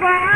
Bye.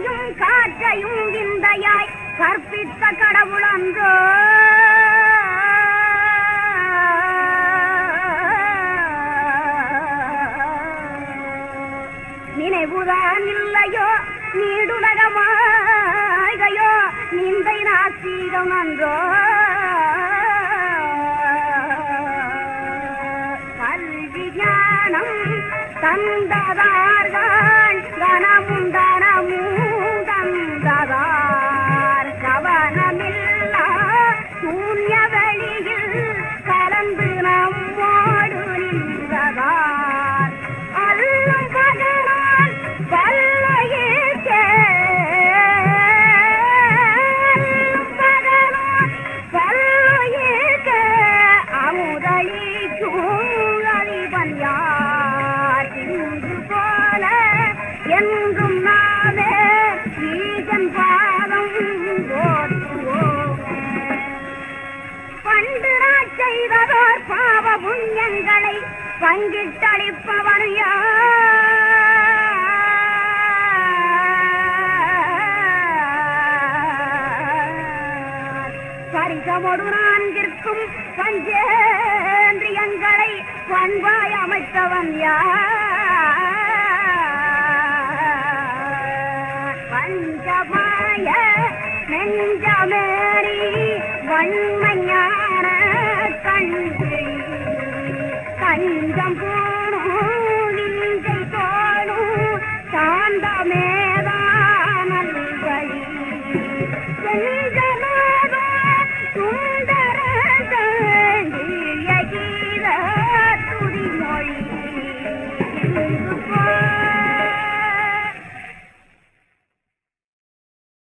மலையும் காற்றையும் விந்தையாய் கற்பித்த கடவுள் அன்றோ. நினைவுதான் இல்லையோ நீடுலகமாகையோ நிந்தை நாசீகம் அன்றோ. கல்வி ஞானம் தந்ததார்கள். செய்ததோர் பாவ புண்ணியங்களை பங்கிட்டளிப்பவன் பரிசமொடு நான்கிற்கும் பஞ்சேந்திரியங்களை பண்பாய் அமைத்தவன் யார்? பஞ்சமாய நெஞ்சமேறி வன் தஞ்சம் கூடும் காணும் சாந்தமே.